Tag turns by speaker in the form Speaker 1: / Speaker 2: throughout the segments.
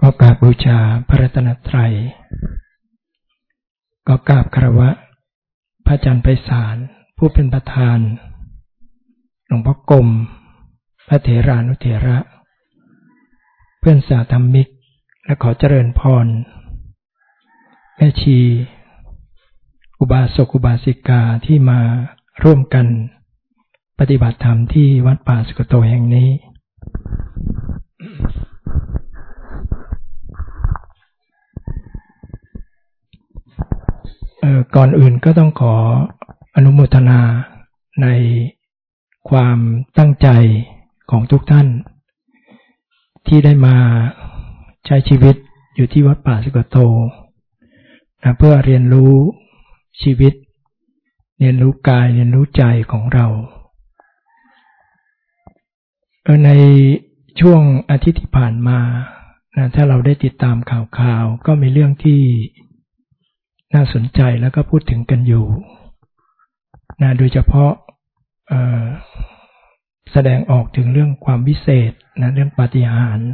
Speaker 1: ก็กราบบูชาพระรัตนตรัย ก็กราบคารวะ พระอาจารย์ไพศาลผู้เป็นประธาน หลวงพ่อกรมพระเถรานุเถระ เพื่อนสาธรรมิก และขอเจริญพร แม่ชี อุบาสกอุบาสิกาที่มาร่วมกัน ปฏิบัติธรรมที่วัดป่าสุกโตแห่งนี้ ก่อนอื่นก็ต้องขออนุโมทนาในความตั้งใจของทุกท่าน ที่ได้มาใช้ชีวิตอยู่ที่วัดป่าสุกโตนะเพื่อเรียนรู้ชีวิต เรียนรู้กายเรียนรู้ใจของเรา ในช่วงอาทิตย์ที่ผ่านมานะถ้าเราได้ติดตามข่าวๆก็มีเรื่องที่ น่าสนใจแล้วก็พูดถึงกันอยู่นะโดยเฉพาะแสดงออกถึงเรื่องความวิเศษนะเรื่องปาฏิหาริย์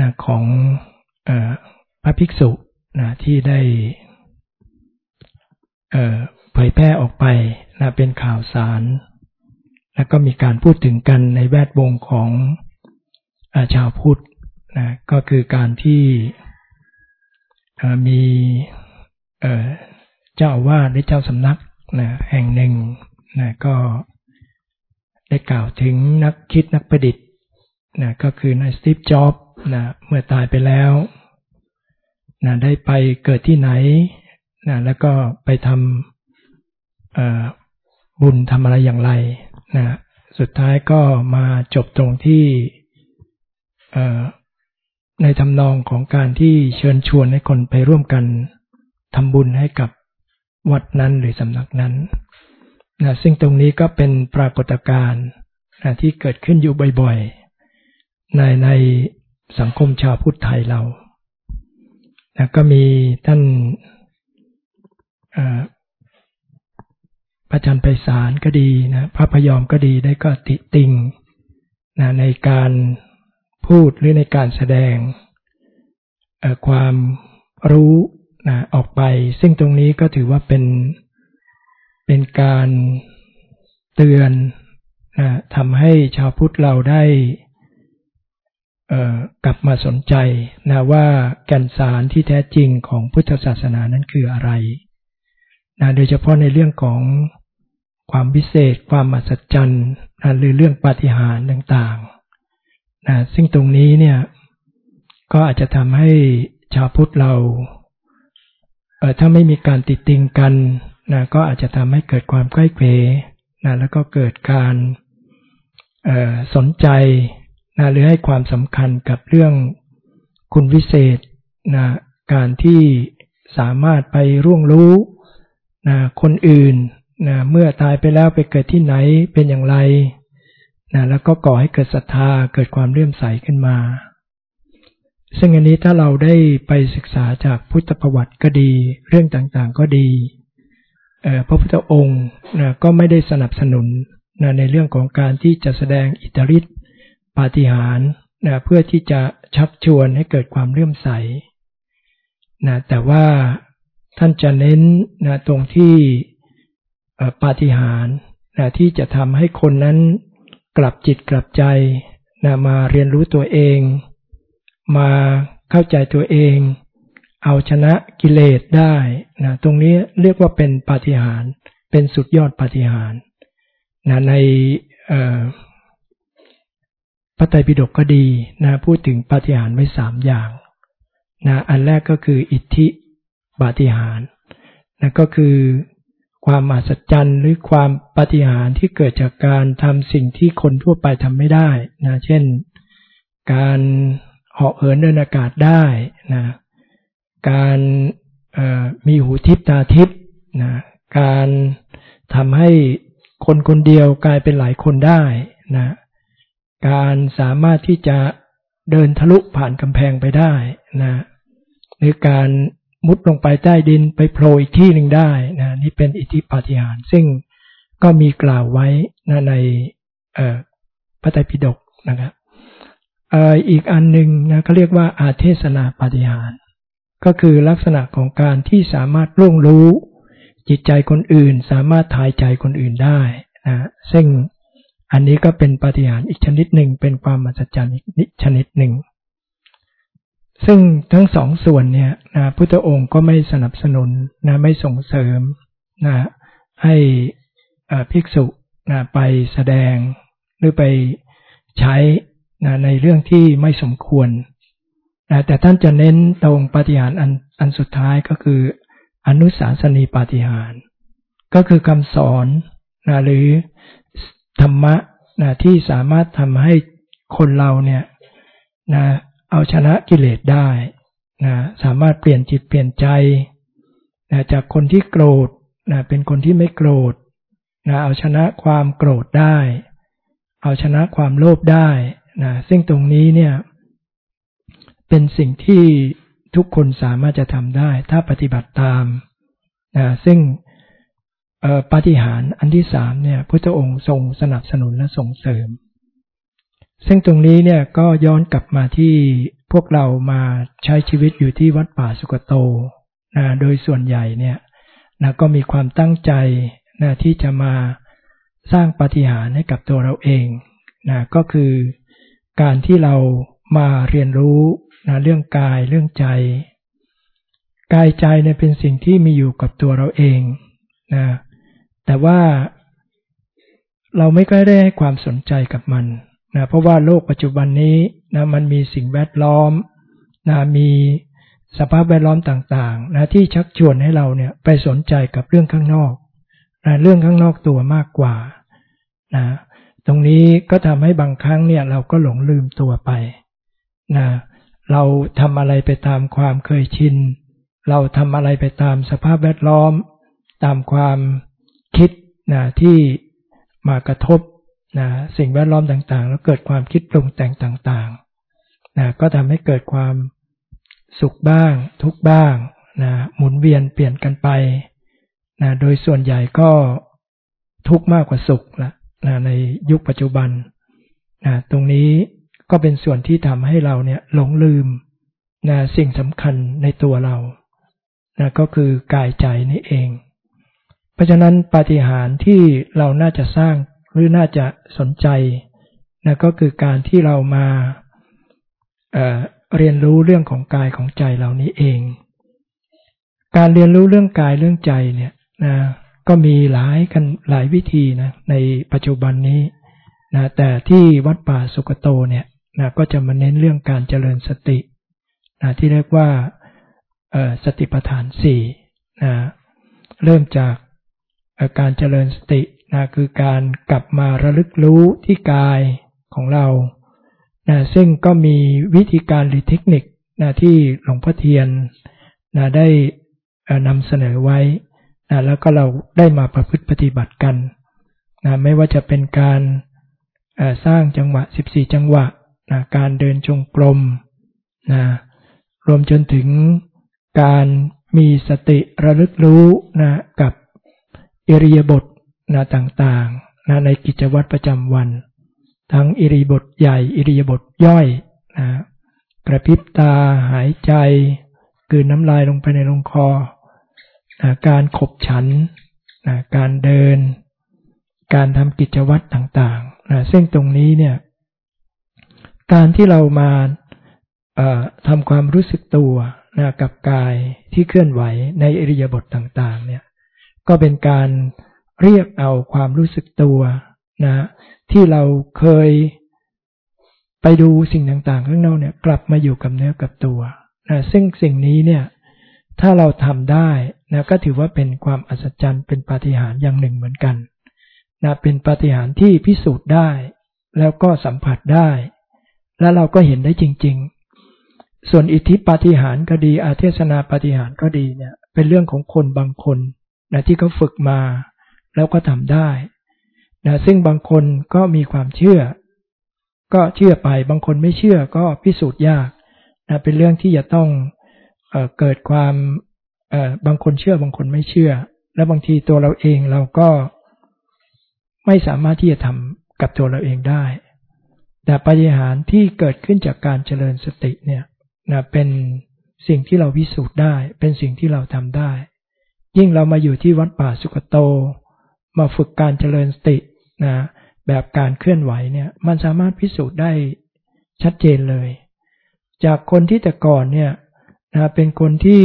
Speaker 1: นะของอพระภิกษุนะที่ได้เผยแพร่ออกไปนะเป็นข่าวสาร แล้วก็มีการพูดถึงกันในแวดวงของอาชาวพุทธนะก็คือการที่ มีเจ้าอาวาสหรือเจ้าสำนักนะแห่งหนึ่งนะก็ได้กล่าวถึงนักคิดนักประดิษฐ์นะก็คือนายสตีฟจ็อบนะเมื่อตายไปแล้วนะได้ไปเกิดที่ไหนนะแล้วก็ไปทำบุญทำอะไรอย่างไรนะสุดท้ายก็มาจบตรงที่ ในทำนองของการที่เชิญชวนให้คนไปร่วมกันทำบุญให้กับวัดนั้นหรือสำนักนั้นนะซึ่งตรงนี้ก็เป็นปรากฏการณ์นะที่เกิดขึ้นอยู่บ่อยๆ ในในสังคมชาวพุทธไทยเรานะก็มีท่านพระจารย์ไพศาลก็ดีนะพระพยอมก็ดีได้ก็ติติงนะในการ พูดหรือในการแสดงความรู้นะออกไป ซึ่งตรงนี้ก็ถือว่าเป็นเป็นการเตือนนะทำให้ชาวพุทธเราได้กลับมาสนใจนะว่าแก่นสารที่แท้จริงของพุทธศาสนานั้นคืออะไรนะโดยเฉพาะในเรื่องของความพิเศษ ความมหัศจรรย์นะหรือเรื่องปาฏิหาริย์ต่างๆ ซึ่งตรงนี้เนี่ยก็อาจจะทำให้ชาวพุทธเราเถ้าไม่มีการติดติงกันนะก็อาจจะทำให้เกิดความใกล้เกรนะแล้วก็เกิดการสนใจนะหรือให้ความสำคัญกับเรื่องคุณวิเศษนะการที่สามารถไปร่วงรู้นะคนอื่นนะเมื่อตายไปแล้วไปเกิดที่ไหนเป็นอย่างไร นะแล้วก็ก่อให้เกิดศรัทธาเกิดความเลื่อมใสขึ้นมา ซึ่งอันนี้ถ้าเราได้ไปศึกษาจากพุทธประวัติก็ดี เรื่องต่างๆก็ดีพระพุทธองค์นะก็ไม่ได้สนับสนุนนะในเรื่องของการที่จะแสดงอิทธิฤทธิปาฏิหาริย์นะเพื่อที่จะชักชวนให้เกิดความเลื่อมใสนะแต่ว่าท่านจะเน้นนะตรงที่ปาฏิหาริย์นะที่จะทำให้คนนั้น กลับจิตกลับใจนะมาเรียนรู้ตัวเอง มาเข้าใจตัวเอง เอาชนะกิเลสได้นะตรงนี้เรียกว่าเป็นปาฏิหาริย์เป็นสุดยอดปาฏิหาริย์นะในพระไตรปิฎกก็ดีนะพูดถึงปาฏิหาริย์ไว้สามอย่างนะอันแรกก็คืออิทธิปาฏิหาริย์นะก็คือ ความมหัศจรรย์หรือความปาฏิหาริย์ที่เกิดจากการทำสิ่งที่คนทั่วไปทำไม่ได้นะเช่น การเหาะเหินเดินอากาศได้นะการมีหูทิพตาทิพนะการทำให้คนคนเดียวกลายเป็นหลายคนได้นะการสามารถที่จะเดินทะลุผ่านกำแพงไปได้นะหรือการ มุดลงไปใต้ดินไปโผล่อีกที่หนึ่งได้นะนี่เป็นอิทธิปาฏิหาริย์ซึ่งก็มีกล่าวไว้นะในพระไตรปิฎกนะครับอีกอันหนึ่งนะเขาเรียกว่าอาเทศนาปฏิหารก็คือลักษณะของการที่สามารถร่วงรู้จิตใจคนอื่น สามารถทายใจคนอื่นได้นะซึ่งอันนี้ก็เป็นปฏิหารอีกชนิดหนึ่งเป็นความมหัศจรรย์อีกชนิดหนึ่ง ซึ่งทั้งสองส่วนเนี่ยนะพุทธองค์ก็ไม่สนับสนุนนะไม่ส่งเสริมนะให้ภิกษุนะไปแสดงหรือไปใช้นะในเรื่องที่ไม่สมควรนะแต่ท่านจะเน้นตรงปฏิหารอันอันสุดท้ายก็คืออนุสาสนีปฏิหาร ก็คือคำสอนนะหรือธรรมะนะที่สามารถทำให้คนเราเนี่ยนะ เอาชนะกิเลสได้นะสามารถเปลี่ยนจิตเปลี่ยนใจนะจากคนที่โกรธนะเป็นคนที่ไม่โกรธนะเอาชนะความโกรธได้ เอาชนะความโลภได้นะซึ่งตรงนี้เนี่ยเป็นสิ่งที่ทุกคนสามารถจะทำได้ ถ้าปฏิบัติตามนะซึ่งปฏิหารอันที่สามเนี่ยพุทธองค์ทรงสนับสนุนและส่งเสริม ซึ่งตรงนี้เนี่ยก็ย้อนกลับมาที่พวกเรามาใช้ชีวิตอยู่ที่วัดป่าสุกโตนะโดยส่วนใหญ่เนี่ยนะก็มีความตั้งใจนะที่จะมาสร้างปาฏิหาริย์ให้กับตัวเราเองนะก็คือการที่เรามาเรียนรู้นะเรื่องกายเรื่องใจ กายใจเนี่ยเป็นสิ่งที่มีอยู่กับตัวเราเองนะแต่ว่าเราไม่ค่อยได้ให้ความสนใจกับมัน นะเพราะว่าโลกปัจจุบันนี้นะมันมีสิ่งแวดล้อมนะมีสภาพแวดล้อมต่างๆนะที่ชักชวนให้เราเนี่ยไปสนใจกับเรื่องข้างนอกนะเรื่องข้างนอกตัวมากกว่านะตรงนี้ก็ทำให้บางครั้งเนี่ยเราก็หลงลืมตัวไปนะเราทำอะไรไปตามความเคยชิน เราทำอะไรไปตามสภาพแวดล้อม ตามความคิดนะที่มากระทบ นะสิ่งแวดล้อมต่างๆ แล้วเกิดความคิดปรุงแต่งต่างๆนะก็ทำให้เกิดความสุขบ้าง ทุกบ้างนะหมุนเวียนเปลี่ยนกันไปนะโดยส่วนใหญ่ก็ทุกมากกว่าสุขละนะในยุคปัจจุบันนะตรงนี้ก็เป็นส่วนที่ทำให้เราเนี่ยหลงลืมนะสิ่งสำคัญในตัวเรานะก็คือกายใจนี่เอง เพราะฉะนั้นปาฏิหาริย์ที่เราน่าจะสร้าง หรือน่าจะสนใจนะก็คือการที่เรามาเเรียนรู้เรื่องของกายของใจเรานี้เอง การเรียนรู้เรื่องกายเรื่องใจเนี่ยนะก็มีหลายกันหลายวิธีนะในปัจจุบันนี้นะแต่ที่วัดป่าสุกโตเนี่ยนะก็จะมาเน้นเรื่องการเจริญสตินะที่เรียกว่าสติปัฏฐานสี่นะเริ่มจากการเจริญสติ นะคือการกลับมาระลึกรู้ที่กายของเรานะซึ่งก็มีวิธีการหรือเทคนิคนะที่หลวงพ่อเทียนนะได้นำเสนอไว้นะแล้วก็เราได้มาประพฤติปฏิบัติกันนะไม่ว่าจะเป็นการสร้างจังหวะ 14 จังหวะนะการเดินจงกรมนะรวมจนถึงการมีสติระลึกรู้นะกับอิริยาบถ นะต่างๆนะในกิจวัตรประจำวัน ทั้งอิริบถใหญ่ อิริยบถย่อยนะกระพริบตาหายใจกืนน้ำลายลงไปในลงคอนะการขบฉันนะการเดิน การทำกิจวัตรต่างๆนะซึ่งตรงนี้เนี่ยการที่เรามาทำความรู้สึกตัวนะกับกายที่เคลื่อนไหวในอริยบทต่างๆเนี่ยก็เป็นการ เรียกเอาความรู้สึกตัวนะที่เราเคยไปดูสิ่งต่างๆ ข้างนอกเนี่ยกลับมาอยู่กับเนื้อกับตัวนะซึ่งสิ่งนี้เนี่ยถ้าเราทำได้นะก็ถือว่าเป็นความอัศจรรย์เป็นปาฏิหาริย์อย่างหนึ่งเหมือนกันนะเป็นปาฏิหาริย์ที่พิสูจน์ได้ แล้วก็สัมผัสได้ และเราก็เห็นได้จริง ๆ ส่วนอิทธิปาฏิหาริย์ก็ดี อาเทศนาปาฏิหาริย์ก็ดีเนี่ยเป็นเรื่องของคนบางคนนะที่เขาฝึกมา แล้วก็ทำได้นะซึ่งบางคนก็มีความเชื่อ ก็เชื่อไปบางคนไม่เชื่อก็พิสูจน์ยากนะเป็นเรื่องที่จะต้องเกิดความบางคนเชื่อบางคนไม่เชื่อ และบางทีตัวเราเองเราก็ไม่สามารถที่จะทำกับตัวเราเองได้ แต่ปฏิหารที่เกิดขึ้นจากการเจริญสติเนี่ยนะเป็นสิ่งที่เราวิสูจน์ได้ เป็นสิ่งที่เราทำได้ ยิ่งเรามาอยู่ที่วัดป่าสุกโต มาฝึกการเจริญสตินะแบบการเคลื่อนไหวเนี่ยมันสามารถพิสูจน์ได้ชัดเจนเลย จากคนที่แต่ก่อนเนี่ยนะเป็นคนที่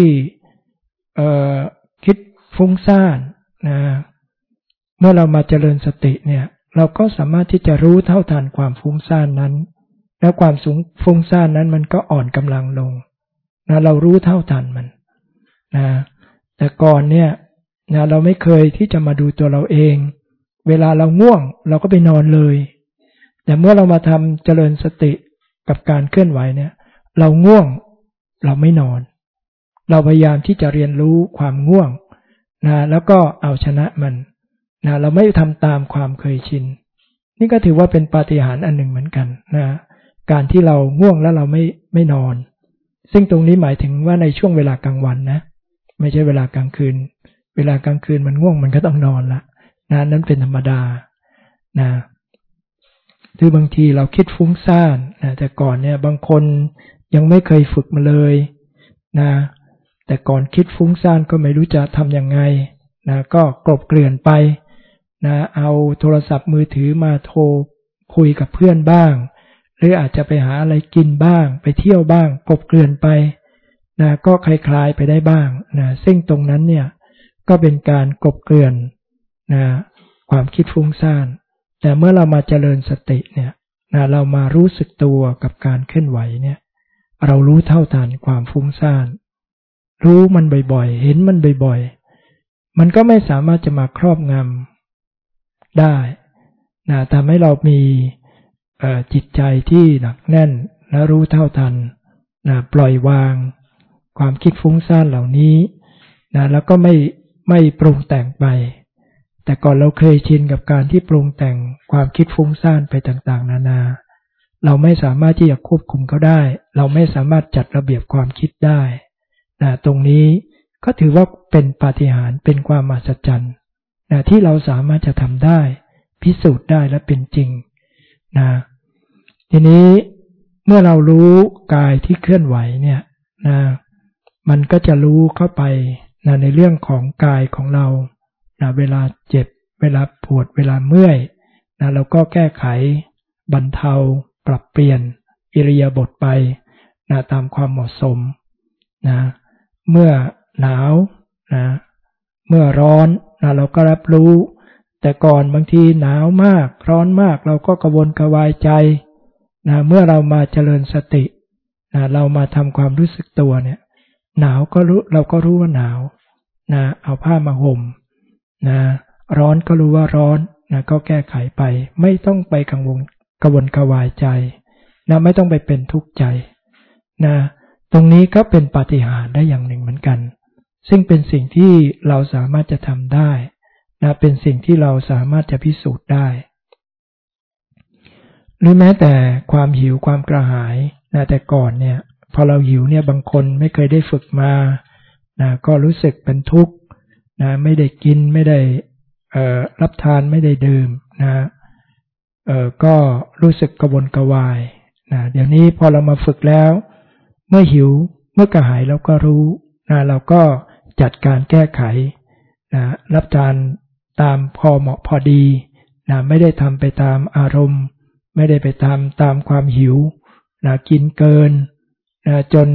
Speaker 1: คิดฟุ้งซ่านนะเมื่อเรามาเจริญสติเนี่ยเราก็สามารถที่จะรู้เท่าทันความฟุ้งซ่านนั้น แล้วความสูงฟุ้งซ่านนั้นมันก็อ่อนกำลังลงนะเรารู้เท่าทันมันนะแต่ก่อนเนี่ย นะเราไม่เคยที่จะมาดูตัวเราเอง เวลาเราง่วงเราก็ไปนอนเลย แต่เมื่อเรามาทำเจริญสติกับการเคลื่อนไหวเนี่ย เราง่วงเราไม่นอน เราพยายามที่จะเรียนรู้ความง่วงนะแล้วก็เอาชนะมันนะเราไม่ทำตามความเคยชิน นี่ก็ถือว่าเป็นปาฏิหาริย์อันหนึ่งเหมือนกันนะการที่เราง่วงแล้วเราไม่ไม่นอน ซึ่งตรงนี้หมายถึงว่าในช่วงเวลากลางวันนะ ไม่ใช่เวลากลางคืน เวลากลางคืนมันง่วงมันก็ต้องนอนละนะนั้นเป็นธรรมดานะคือบางทีเราคิดฟุ้งซ่านนะแต่ก่อนเนี่ยบางคนยังไม่เคยฝึกมาเลยนะแต่ก่อนคิดฟุ้งซ่านก็ไม่รู้จะทำยังไงนะก็กลบเกลื่อนไปนะเอาโทรศัพท์มือถือมาโทรคุยกับเพื่อนบ้าง หรืออาจจะไปหาอะไรกินบ้าง ไปเที่ยวบ้างกบเกลื่อนไปนะก็คลายๆไปได้บ้างนะซึ่งตรงนั้นเนี่ย ก็เป็นการกบเกลื่อนนะความคิดฟุ้งซ่าน แต่เมื่อเรามาเจริญสติเนี่ยนะเรามารู้สึกตัวกับการเคลื่อนไหวเนี่ย เรารู้เท่าทันความฟุ้งซ่าน รู้มันบ่อยๆ เห็นมันบ่อยๆ มันก็ไม่สามารถจะมาครอบงำได้นะทำให้เรามีจิตใจที่หนักแน่นและรู้เท่าทันนะปล่อยวาง ความคิดฟุ้งซ่านเหล่านี้นะแล้วก็ไม่ ไม่ปรุงแต่งไป แต่ก่อนเราเคยชินกับการที่ปรุงแต่งความคิดฟุ้งซ่านไปต่างๆ นานา เราไม่สามารถที่จะควบคุมเขาได้ เราไม่สามารถจัดระเบียบความคิดได้นะตรงนี้ก็ถือว่าเป็นปาฏิหาริย์เป็นความมหัศจรรย์นะที่เราสามารถจะทำได้ พิสูจน์ได้และเป็นจริงนะทีนี้เมื่อเรารู้กายที่เคลื่อนไหวเนี่ยนะมันก็จะรู้เข้าไป นะในเรื่องของกายของเรานะเวลาเจ็บ เวลาปวด เวลาเมื่อยนะเราก็แก้ไขบรรเทา ปรับเปลี่ยนอิริยาบถไปนะตามความเหมาะสมนะเมื่อหนาวนะเมื่อร้อนนะเราก็รับรู้ แต่ก่อนบางทีหนาวมาก ร้อนมากเราก็กระวนกระวายใจนะเมื่อเรามาเจริญสตินะเรามาทำความรู้สึกตัวเนี่ย หนาวก็รู้เราก็รู้ว่าหนาวนะเอาผ้ามาห่มนะร้อนก็รู้ว่าร้อนนะก็แก้ไขไป ไม่ต้องไปกังวลกวนกวายใจนะไม่ต้องไปเป็นทุกข์ใจนะตรงนี้ก็เป็นปาฏิหาริย์ได้อย่างหนึ่งเหมือนกัน ซึ่งเป็นสิ่งที่เราสามารถจะทำได้นะเป็นสิ่งที่เราสามารถจะพิสูจน์ได้ หรือแม้แต่ความหิวความกระหายนะแต่ก่อนเนี่ย พอเราหิวเนี่ยบางคนไม่เคยได้ฝึกมานะก็รู้สึกเป็นทุกข์นะไม่ได้กินไม่ได้รับทานไม่ได้ดื่มนะก็รู้สึกกระวนกระวายนะเดี๋ยวนี้พอเรามาฝึกแล้ว เมื่อหิวเมื่อกระหายเราก็รู้นะเราก็จัดการแก้ไขนะรับทานตามพอเหมาะพอดีนะไม่ได้ทำไปตามอารมณ์ ไม่ได้ไปตามตามความหิวนะกินเกิน นะจน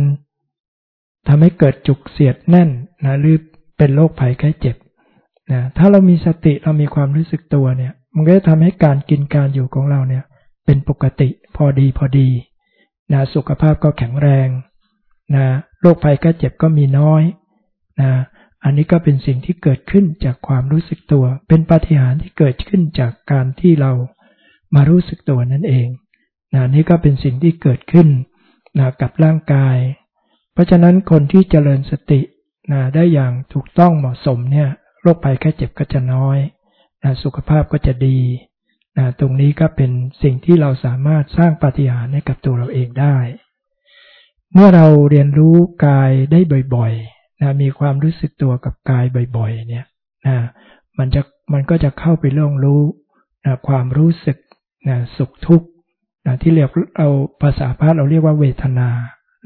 Speaker 1: ทำให้เกิดจุกเสียดแน่นนะหรือเป็นโรคภัยไข้เจ็บนะถ้าเรามีสติเรามีความรู้สึกตัวเนี่ย มันก็จะทำให้การกินการอยู่ของเราเนี่ย เป็นปกติพอดีพอดีนะสุขภาพก็แข็งแรงนะโรคภัยไข้เจ็บก็มีน้อยนะอันนี้ก็เป็นสิ่งที่เกิดขึ้นจากความรู้สึกตัว เป็นปาฏิหาริย์ที่เกิดขึ้นจากการที่เรามารู้สึกตัวนั่นเองนะนี่ก็เป็นสิ่งที่เกิดขึ้น นะกับร่างกาย เพราะฉะนั้นคนที่เจริญสตินะได้อย่างถูกต้องเหมาะสมเนี่ยโรคภัยแค่เจ็บก็จะน้อยนะสุขภาพก็จะดีนะตรงนี้ก็เป็นสิ่งที่เราสามารถสร้างปฏิหารให้กับตัวเราเองได้ เมื่อเราเรียนรู้กายได้บ่อยๆนะมีความรู้สึกตัวกับกายบ่อยๆเนี่ยนะมันจะมันก็จะเข้าไปเรื่องรู้นะความรู้สึกนะสุขทุกข์ นะที่เรียกเอาภาษาพระเราเรียกว่าเวทนา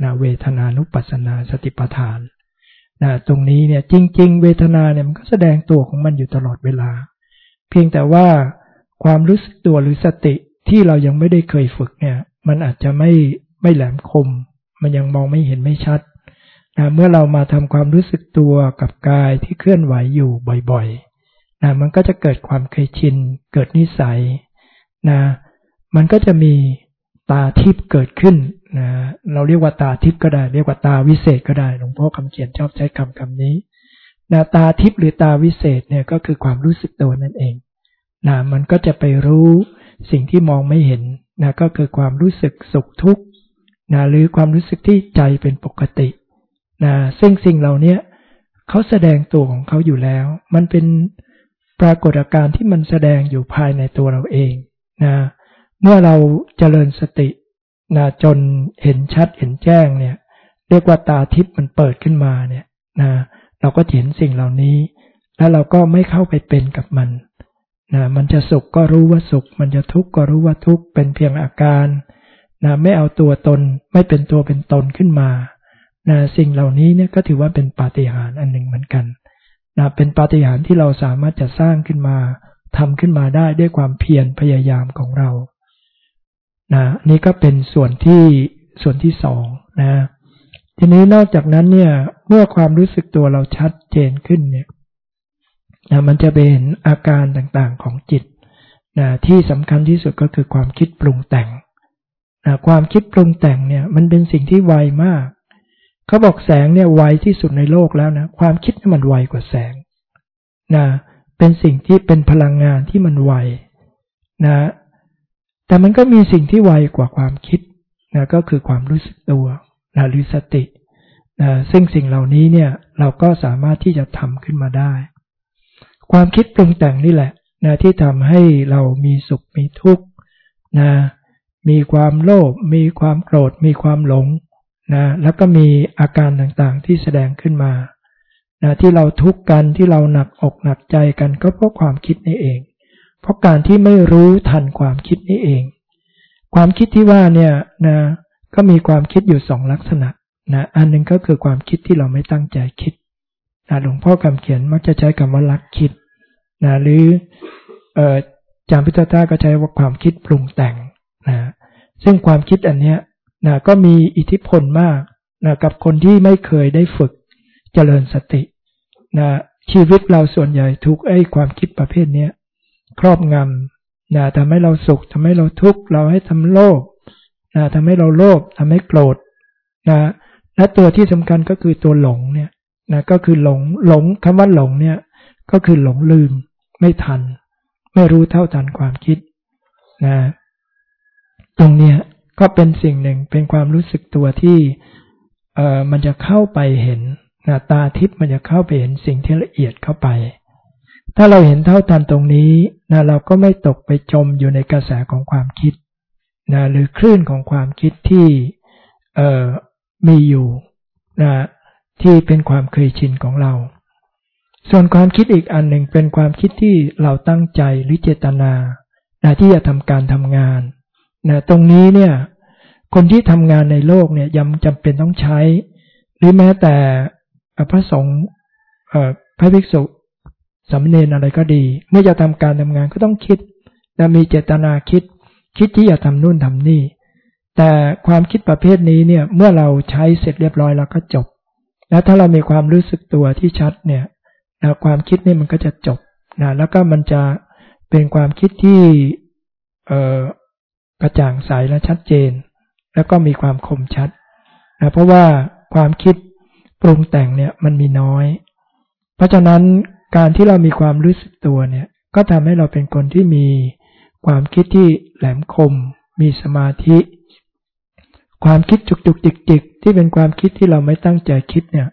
Speaker 1: นะเวทนานุปัสสนาสติปัฏฐานนะตรงนี้เนี่ยจริง ๆ เวทนาเนี่ยมันก็แสดงตัวของมันอยู่ตลอดเวลา เพียงแต่ว่าความรู้สึกตัวหรือสติที่เรายังไม่ได้เคยฝึกเนี่ย มันอาจจะไม่ไม่แหลมคม มันยังมองไม่เห็นไม่ชัดนะเมื่อเรามาทำความรู้สึกตัวกับกายที่เคลื่อนไหวอยู่บ่อยๆนะมันก็จะเกิดความเคยชิน เกิดนิสัยนะ มันก็จะมีตาทิพย์เกิดขึ้นนะเราเรียกว่าตาทิพย์ก็ได้ เรียกว่าตาวิเศษก็ได้หลวงพ่อคำเขียนชอบใช้คำคำนี้นะตาทิพย์หรือตาวิเศษเนี่ยก็คือความรู้สึกตัวนั่นเองนะมันก็จะไปรู้สิ่งที่มองไม่เห็นนะก็คือความรู้สึกสุขทุกข์นะหรือความรู้สึกที่ใจเป็นปกตินะซึ่งสิ่งเหล่านี้เขาแสดงตัวของเขาอยู่แล้ว มันเป็นปรากฏการณ์ที่มันแสดงอยู่ภายในตัวเราเองนะ เมื่อเราเจริญสตินะจนเห็นชัดเห็นแจ้งเนี่ย เรียกว่าตาทิพย์มันเปิดขึ้นมาเนี่ยนะเราก็เห็นสิ่งเหล่านี้ แล้วเราก็ไม่เข้าไปเป็นกับมันนะมันจะสุขก็รู้ว่าสุข มันจะทุกข์ก็รู้ว่าทุกข์เป็นเพียงอาการนะไม่เอาตัวตนไม่เป็นตัวเป็นตนขึ้นมานะสิ่งเหล่านี้เนี่ยก็ถือว่าเป็นปาฏิหาริย์อันหนึ่งเหมือนกันนะเป็นปาฏิหาริย์ที่เราสามารถจะสร้างขึ้นมาทำขึ้นมาได้ด้วยความเพียรพยายามของเรา นะนี่ก็เป็นส่วนที่ส่วนที่สองนะ ทีนี้นอกจากนั้นเนี่ย เมื่อความรู้สึกตัวเราชัดเจนขึ้นเนี่ยนะมันจะเป็นอาการต่างๆของจิตนะที่สำคัญที่สุดก็คือความคิดปรุงแต่งนะความคิดปรุงแต่งเนี่ยมันเป็นสิ่งที่ไวมาก เขาบอกแสงเนี่ยไวที่สุดในโลกแล้วนะความคิดมันไวกว่าแสงนะเป็นสิ่งที่เป็นพลังงานที่มันไวนะ แต่มันก็มีสิ่งที่ไวกว่าความคิดนะก็คือความรู้สึกตัวนะหรือสตินะซึ่งสิ่งเหล่านี้เนี่ยเราก็สามารถที่จะทำขึ้นมาได้ ความคิดปรุงแต่งนี่แหละนะที่ทำให้เรามีสุขมีทุกข์นะมีความโลภมีความโกรธ มีความหลงนะแล้วก็มีอาการต่างๆที่แสดงขึ้นมานะที่เราทุกข์กันที่เราหนักอกหนักใจกันก็เพราะความคิดนี่เอง เพราะการที่ไม่รู้ทันความคิดนี้เอง ความคิดที่ว่าเนี่ยนะก็มีความคิดอยู่สองลักษณะนะอันหนึ่งก็คือความคิดที่เราไม่ตั้งใจคิดนะหลวงพ่อคำเขียนมักจะใช้คำว่าลักคิดนะหรือเอ่อจามพิทาก็ใช้ว่าความคิดปรุงแต่งนะซึ่งความคิดอันเนี้ยนะก็มีอิทธิพลมากนะกับคนที่ไม่เคยได้ฝึกเจริญสตินะชีวิตเราส่วนใหญ่ทุกไอ้ความคิดประเภทเนี้ย ครอบงำนะทำให้เราสุขทำให้เราทุกข์เราให้ทำโลภนะทำให้เราโลภทำให้โกรธนะและตัวที่สำคัญก็คือตัวหลงเนี่ยนะก็คือหลงหลงคำว่าหลงเนี่ยก็คือหลงลืมไม่ทัน ไม่รู้เท่าทันความคิดนะตรงเนี้ยก็เป็นสิ่งหนึ่งเป็นความรู้สึกตัวที่เอ่อมันจะเข้าไปเห็นนะตาทิพย์มันจะเข้าไปเห็นสิ่งที่ละเอียดเข้าไป ถ้าเราเห็นเท่าทันตรงนี้นะเราก็ไม่ตกไปจมอยู่ในกระแสของความคิดนะหรือคลื่นของความคิดที่เอ่อมีอยู่นะที่เป็นความเคยชินของเรา ส่วนความคิดอีกอันหนึ่งเป็นความคิดที่เราตั้งใจหรือเจตนานะที่จะทำการทำงานนะตรงนี้เนี่ยคนที่ทำงานในโลกเนี่ยยังจำเป็นต้องใช้ หรือแม้แต่พระสงฆ์พระภิกษุ สำเนนอะไรก็ดี เมื่อจะทำการทำงานก็ต้องคิดและมีเจตนาคิด คิดที่จะทำนู่นทำนี่ แต่ความคิดประเภทนี้เนี่ยเมื่อเราใช้เสร็จเรียบร้อยแล้วก็จบ แล้วถ้าเรามีความรู้สึกตัวที่ชัดเนี่ยนะความคิดนี่มันก็จะจบนะแล้วก็มันจะเป็นความคิดที่เอ่อกระจ่างใสและชัดเจน แล้วก็มีความคมชัดนะเพราะว่าความคิดปรุงแต่งเนี่ยมันมีน้อย เพราะฉะนั้น การที่เรามีความรู้สึกตัวเนี่ย ก็ทำให้เราเป็นคนที่มีความคิดที่แหลมคม มีสมาธิ ความคิดจุกจุกจิกจิกที่เป็นความคิดที่เราไม่ตั้งใจคิดเนี่ย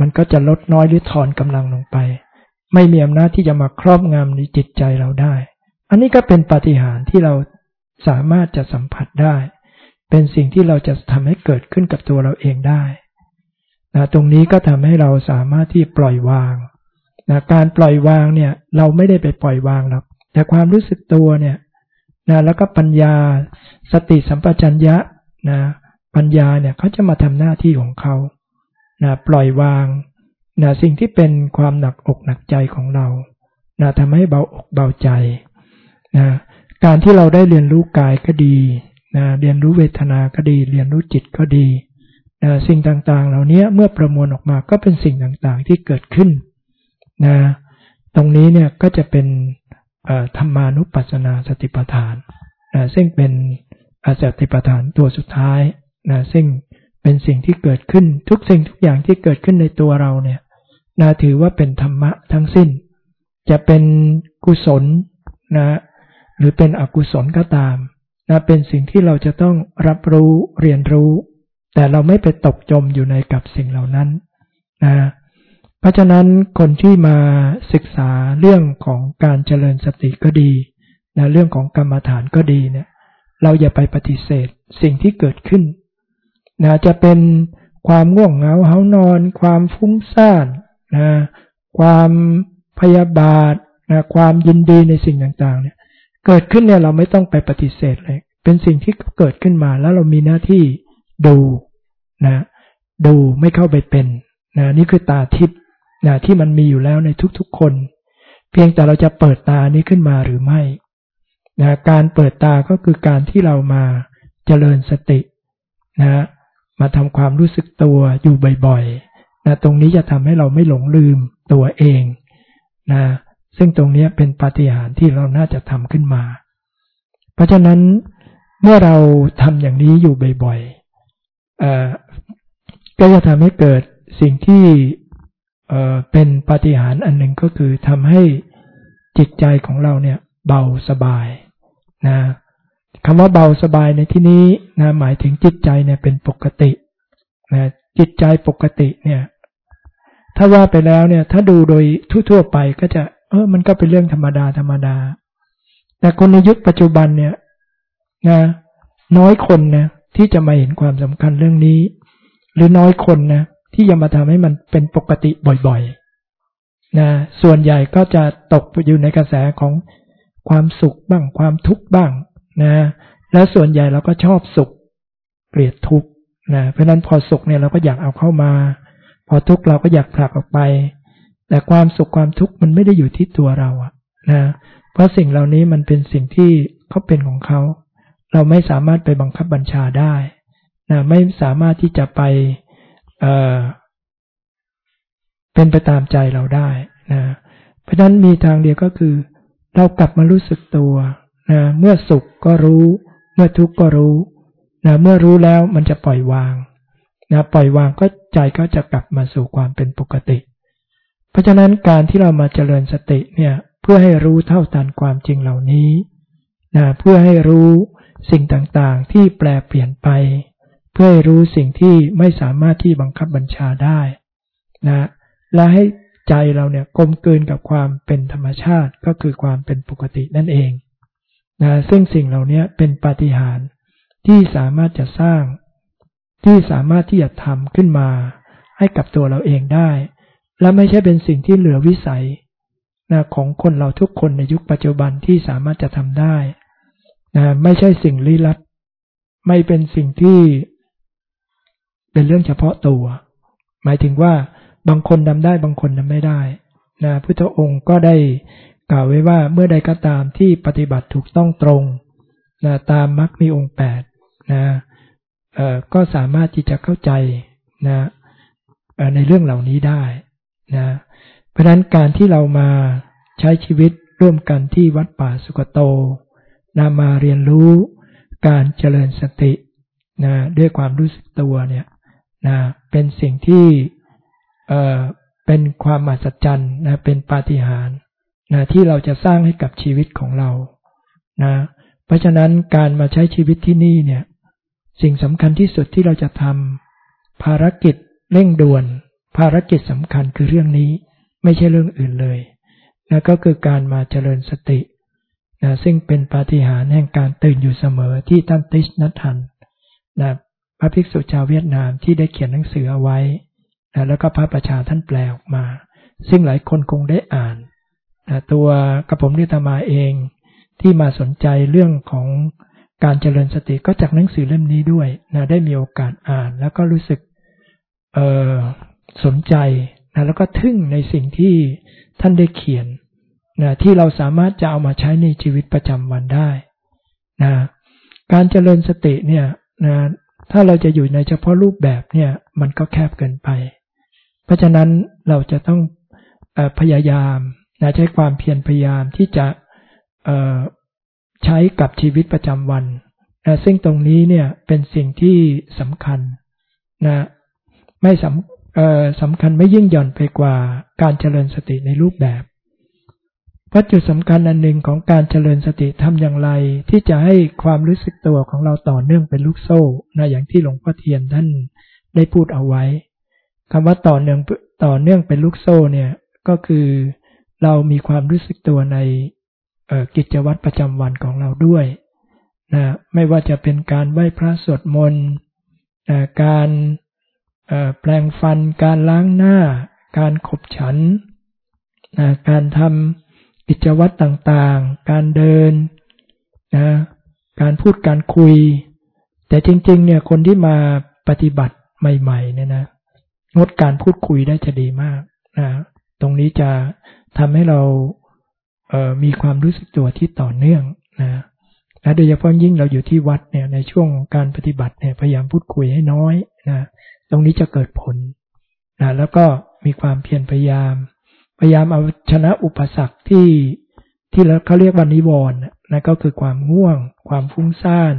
Speaker 1: มันก็จะลดน้อยหรือถอนกำลังลงไป ไม่มีอำนาจที่จะมาครอบงำในจิตใจเราได้ อันนี้ก็เป็นปาฏิหาริย์ที่เราสามารถจะสัมผัสได้ เป็นสิ่งที่เราจะทำให้เกิดขึ้นกับตัวเราเองได้นะตรงนี้ก็ทำให้เราสามารถที่ปล่อยวาง นะการปล่อยวางเนี่ยเราไม่ได้ไปปล่อยวางหรอกแต่ความรู้สึกตัวเนี่ยนะแล้วก็ปัญญาสติสัมปชัญญะนะปัญญาเนี่ยเขาจะมาทำหน้าที่ของเขานะปล่อยวางนะสิ่งที่เป็นความหนักอกหนักใจของเรานะทำให้เบาอกเบาใจนะการที่เราได้เรียนรู้กายก็ดีนะเรียนรู้เวทนาก็ดี เรียนรู้จิตก็ดีนะสิ่งต่างๆ เหล่านี้เมื่อประมวลออกมาก็เป็นสิ่งต่างๆที่เกิดขึ้น นะตรงนี้เนี่ยก็จะเป็นธรรมานุปัสสนาสติปัฏฐานนะซึ่งเป็นอสติปัฏฐานตัวสุดท้ายนะซึ่งเป็นสิ่งที่เกิดขึ้นทุกสิ่งทุกอย่างที่เกิดขึ้นในตัวเราเนี่ยนะถือว่าเป็นธรรมะทั้งสิ้น จะเป็นกุศลนะหรือเป็นอกุศลก็ตามนะเป็นสิ่งที่เราจะต้องรับรู้เรียนรู้ แต่เราไม่ไปตกจมอยู่ในกับสิ่งเหล่านั้นนะ เพราะฉะนั้นคนที่มาศึกษาเรื่องของการเจริญสติก็ดีนะเรื่องของกรรมฐานก็ดีเนี่ย เราอย่าไปปฏิเสธสิ่งที่เกิดขึ้นนะจะเป็นความง่วงเหงาเหานอน ความฟุ้งซ่านนะความพยาบาทนะความยินดีในสิ่งต่างๆ เนี่ย เกิดขึ้นเนี่ยเราไม่ต้องไปปฏิเสธเลย เป็นสิ่งที่เกิดขึ้นมาแล้วเรามีหน้าที่ดูนะ ดูไม่เข้าไปเป็นนะนี่คือตาทิพย์ นะที่มันมีอยู่แล้วในทุกๆคน เพียงแต่เราจะเปิดตานี้ขึ้นมาหรือไม่นะการเปิดตาก็คือการที่เรามาเจริญสตินะมาทำความรู้สึกตัวอยู่บ่อยๆนะตรงนี้จะทำให้เราไม่หลงลืมตัวเองนะซึ่งตรงนี้เป็นปาฏิหาริย์ที่เราน่าจะทำขึ้นมา เพราะฉะนั้นเมื่อเราทำอย่างนี้อยู่บ่อยๆก็จะทำให้เกิดสิ่งที่ เป็นปาฏิหาริย์อันหนึ่งก็คือทำให้จิตใจของเราเนี่ยเบาสบายนะคำว่าเบาสบายในที่นี้นะหมายถึงจิตใจเนี่ยเป็นปกตินะจิตใจปกติเนี่ยถ้าว่าไปแล้วเนี่ยถ้าดูโดยทั่วๆไปก็จะเออมันก็เป็นเรื่องธรรมดาธรรมดา แต่คนในยุคปัจจุบันเนี่ยนะน้อยคนนะที่จะมาเห็นความสำคัญเรื่องนี้ หรือน้อยคนนะ ที่จะมาทำให้มันเป็นปกติบ่อยๆนะส่วนใหญ่ก็จะตกอยู่ในกระแสของความสุขบ้างความทุกข์บ้างนะแล้วส่วนใหญ่เราก็ชอบสุขเกลียดทุกข์นะเพราะนั้นพอสุขเนี่ยเราก็อยากเอาเข้ามา พอทุกข์เราก็อยากผลักออกไป แต่ความสุขความทุกข์มันไม่ได้อยู่ที่ตัวเราอะนะเพราะสิ่งเหล่านี้มันเป็นสิ่งที่เขาเป็นของเขา เราไม่สามารถไปบังคับบัญชาได้นะไม่สามารถที่จะไป เอ่อเป็นไปตามใจเราได้นะ เพราะฉะนั้นมีทางเดียวก็คือ เรากลับมารู้สึกตัวนะเมื่อสุขก็รู้ เมื่อทุกข์ก็รู้นะเมื่อรู้แล้วมันจะปล่อยวางนะปล่อยวางก็ใจก็จะกลับมาสู่ความเป็นปกติ เพราะฉะนั้นการที่เรามาเจริญสติเนี่ยเพื่อให้รู้เท่าทันความจริงเหล่านี้นะเพื่อให้รู้สิ่งต่างๆที่แปลเปลี่ยนไป เพื่อให้รู้สิ่งที่ไม่สามารถที่บังคับบัญชาได้นะและให้ใจเราเนี่ยกลมกลืนกับความเป็นธรรมชาติก็คือความเป็นปกตินั่นเองนะซึ่งสิ่งเหล่านี้เป็นปาฏิหาริย์ที่สามารถจะสร้าง ที่สามารถที่จะทำขึ้นมา ให้กับตัวเราเองได้ และไม่ใช่เป็นสิ่งที่เหลือวิสัยนะของคนเราทุกคนในยุคปัจจุบันที่สามารถจะทำได้นะไม่ใช่สิ่งลี้ลับ ไม่เป็นสิ่งที่ เป็นเรื่องเฉพาะตัว หมายถึงว่าบางคนทำได้บางคนทำไม่ได้นะพุทธองค์ก็ได้กล่าวไว้ว่าเมื่อใดก็ตามที่ปฏิบัติถูกต้องตรงนะตามมรรคมีองค์แปดนะเอ่อก็สามารถที่จะเข้าใจนะในเรื่องเหล่านี้ได้นะเพราะนั้นการที่เรามาใช้ชีวิตร่วมกันที่วัดป่าสุกโตนามาเรียนรู้การเจริญสตินะด้วยความรู้สึกตัวเนี่ย นะเป็นสิ่งที่เอ่อเป็นความมหัศจรรย์นะเป็นปาฏิหาริย์นะที่เราจะสร้างให้กับชีวิตของเรานะเพราะฉะนั้นการมาใช้ชีวิตที่นี่เนี่ยสิ่งสำคัญที่สุดที่เราจะทำภารกิจเร่งด่วน ภารกิจสำคัญคือเรื่องนี้ไม่ใช่เรื่องอื่นเลยนะก็คือการมาเจริญสตินะซึ่งเป็นปาฏิหาริย์แห่งการตื่นอยู่เสมอที่ท่านติชนัทันนะ ระภิกษุชาวเวียดนามที่ได้เขียนหนังสือเอาไว้นะแล้วก็พระประชาท่านแปลออกมา ซึ่งหลายคนคงได้อ่านนะตัวกระผมนิตมาเองที่มาสนใจเรื่องของการเจริญสติก็จากหนังสือเล่มนี้ด้วยนะได้มีโอกาสอ่าน แล้วก็รู้สึกสนใจนะแล้วก็ทึ่งในสิ่งที่ท่านได้เขียนนะที่เราสามารถจะเอามาใช้ในชีวิตประจำวันได้นะการเจริญสติเนี่ยนะ ถ้าเราจะอยู่ในเฉพาะรูปแบบเนี่ยมันก็แคบเกินไป เพราะฉะนั้นเราจะต้องอพยายามนะใช้ความเพียรพยายามที่จะใช้กับชีวิตประจำวันนะซึ่งตรงนี้เนี่ยเป็นสิ่งที่สำคัญนะไม่สำสำคัญไม่ยิ่งหย่อนไปกว่าการเจริญสติในรูปแบบ พราะจุดสำคัญอันหนึ่งของการเจริญสติทำอย่างไร ที่จะให้ความรู้สึกตัวของเราต่อเนื่องเป็นลูกโซ่นะอย่างที่หลวงพ่อเทียนท่านได้พูดเอาไว้คำว่าต่อเนื่องต่อเนื่องเป็นลูกโซ่เนี่ยก็คือเรามีความรู้สึกตัวในกิจวัตรประจำวันของเราด้วยนะไม่ว่าจะเป็นการไหว้พระสวดมนต์การแปลงฟัน การล้างหน้า การขบฉันการทำ กิจวัตรต่างๆ การเดินนะการพูดการคุย แต่จริง ๆ เนี่ยคนที่มาปฏิบัติใหม่ ๆ เนี่ยนะงดการพูดคุยได้จะดีมากนะตรงนี้จะทำให้เราเมีความรู้สึกตัวที่ต่อเนื่องนะและโดยเฉพาะยิ่งเราอยู่ที่วัดเนี่ยในช่วงการปฏิบัติเนี่ยพยายามพูดคุยให้น้อยนะตรงนี้จะเกิดผลนะแล้วก็มีความเพียรพยายาม พยายามเอาชนะอุปสรรคที่ที่เขาเรียกว่านิวรณ์นะก็คือความง่วง ความฟุ้งซ่าน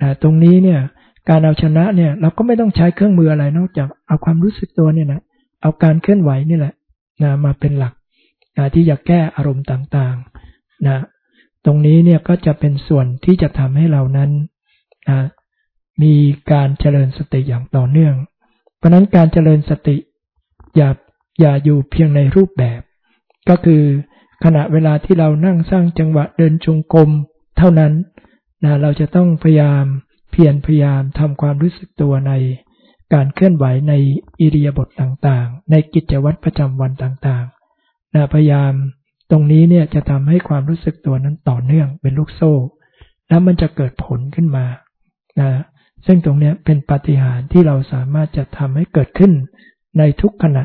Speaker 1: นะตรงนี้เนี่ยการเอาชนะเนี่ยเราก็ไม่ต้องใช้เครื่องมืออะไรนอกจากเอาความรู้สึกตัวเนี่ยนะเอาการเคลื่อนไหวนี่แหละนะมาเป็นหลักนะที่จะแก้อารมณ์ต่างๆนะตรงนี้เนี่ยก็จะเป็นส่วนที่จะทำให้เรานั้นนะมีการเจริญสติอย่างต่อเนื่อง เพราะนั้นการเจริญสติอย่า อย่าอยู่เพียงในรูปแบบ ก็คือขณะเวลาที่เรานั่งสร้างจังหวะเดินจงกรมเท่านั้นนะเราจะต้องพยายามเพียรพยายามทำความรู้สึกตัวในการเคลื่อนไหวในอิริยาบถต่างๆ ในกิจวัตรประจำวันต่างๆนะพยายามตรงนี้เนี่ยจะทำให้ความรู้สึกตัวนั้นต่อเนื่องเป็นลูกโซ่ แล้วมันจะเกิดผลขึ้นมานะซึ่งตรงนี้เป็นปฏิหารที่เราสามารถจะทำให้เกิดขึ้นในทุกขณะ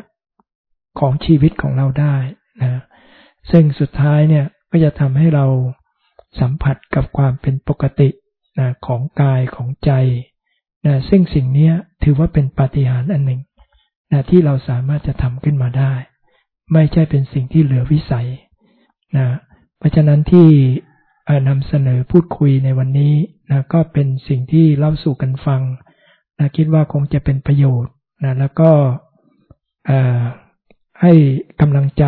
Speaker 1: ของชีวิตของเราได้นะซึ่งสุดท้ายเนี่ยก็จะทำให้เราสัมผัสกับความเป็นปกตินะของกายของใจนะซึ่งสิ่งนี้ถือว่าเป็นปาฏิหาริย์อันหนึ่งนะที่เราสามารถจะทำขึ้นมาได้ ไม่ใช่เป็นสิ่งที่เหลือวิสัยนะเพราะฉะนั้นที่นำเสนอพูดคุยในวันนี้นะก็เป็นสิ่งที่เล่าสู่กันฟังนะคิดว่าคงจะเป็นประโยชน์นะแล้วก็ ให้กำลังใจ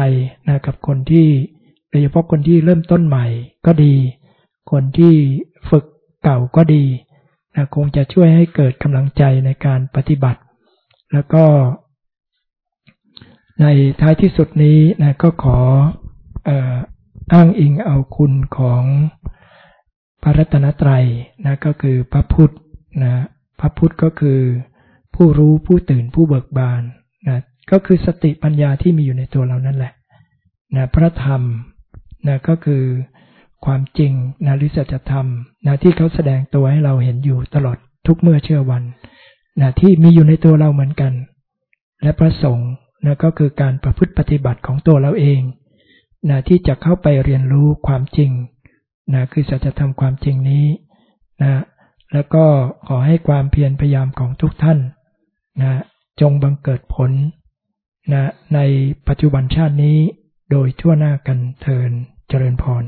Speaker 1: นะกับคนที่โดยเฉพาะคนที่เริ่มต้นใหม่ก็ดี คนที่ฝึกเก่าก็ดีนะคงจะช่วยให้เกิดกำลังใจในการปฏิบัติ แล้วก็ ในท้ายที่สุดนี้นะก็ขออ้างอิงเอาคุณของพระรัตนตรัยนะก็คือพระพุทธนะพระพุทธก็คือผู้รู้ผู้ตื่นผู้เบิกบานนะ ก็คือสติปัญญาที่มีอยู่ในตัวเรานั่นแหละนะพระธรรมนะก็คือความจริงนะหรือสัจธรรมนะที่เขาแสดงตัวให้เราเห็นอยู่ตลอดทุกเมื่อเชื่อวันนะที่มีอยู่ในตัวเราเหมือนกัน และพระสงฆ์นะก็คือการประพฤติปฏิบัติของตัวเราเองนะที่จะเข้าไปเรียนรู้ความจริงนะคือสัจธรรมความจริงนี้นะแล้วก็ขอให้ความเพียรพยายามของทุกท่านนะจงบังเกิดผล นะในปัจจุบันชาตินี้โดยทั่วหน้ากันเทินเจริญพร